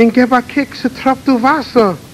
and give a kick to trap to Wasser.